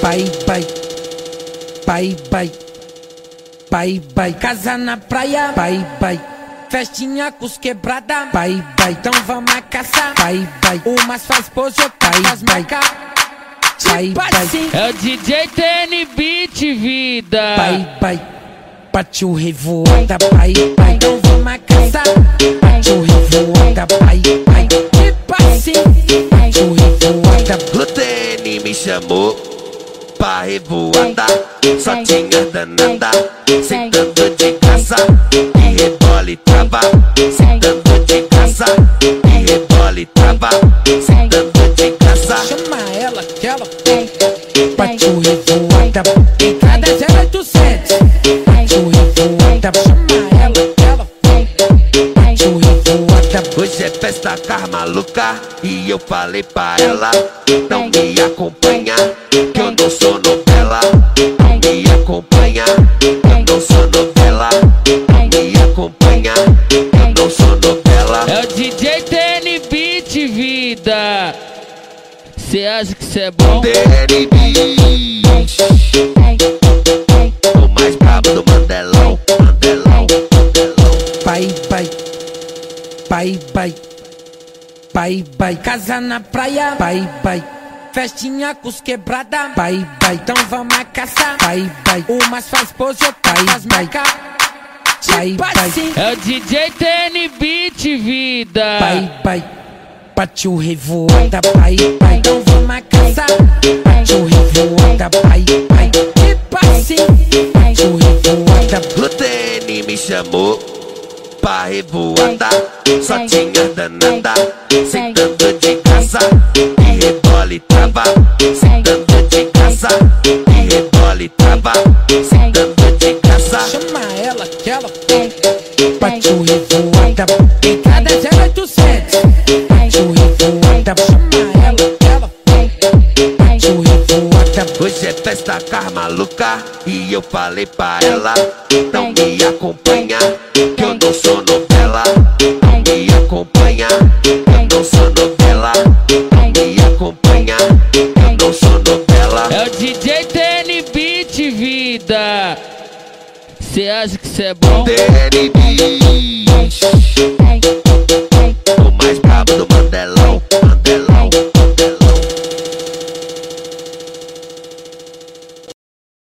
Pai, pai, pai, pai, pai, pai, casa na praia, pai, pai. Festinha com os quebrada, pai, pai, então vamos a caçar, pai, pai. Umas faz pose, pai, faz marca, pai, pai. É o DJ TN Beat, vida. Pai, pai, partiu revoada, pai, pai, então vamos a caçar, partiu revoada, pai, chamou pra revoada Só tinha danada Sentando de caça E rebole trava. Sentando de caça E rebole trava. Sentando de caça chama ela que ela partiu revoada, entrada 0800, partiu revoada, chama ela que ela partiu revoada. Hoje é festa car maluca E eu falei pra ela Não me acompanha Que eu não sou novela. Não me acompanha Eu não sou novela. Não me acompanha Eu não sou novela. É o DJ TN Beat, vida. Cê acha que cê é bom? TNB O pai, pai, pai, pai, casa na praia, pai, pai. Festinha com os quebrada, pai, pai, então vamos a caçar, pai, pai. Umas faz pose, pai, faz marca, pai, pai. É o DJ TN Beat, vida. Pai, pai, partiu revoada, pai, pai, então vamos a caçar. Partiu revoada, pai, pai, tipo assim, partiu revoada, O TN me chamou pra revoada Só tinha danada Sentando de caça E rebole trava Sentando de caça E rebole trava Sentando de caça chama ela que ela partiu revoada, entrada 0800, partiu revoada, chama ela que ela partiu revoada. Hoje é festa car maluca E eu falei pra ela Não me acompanha Que eu não sou novela vida. Cê acha que cê é bom? TNB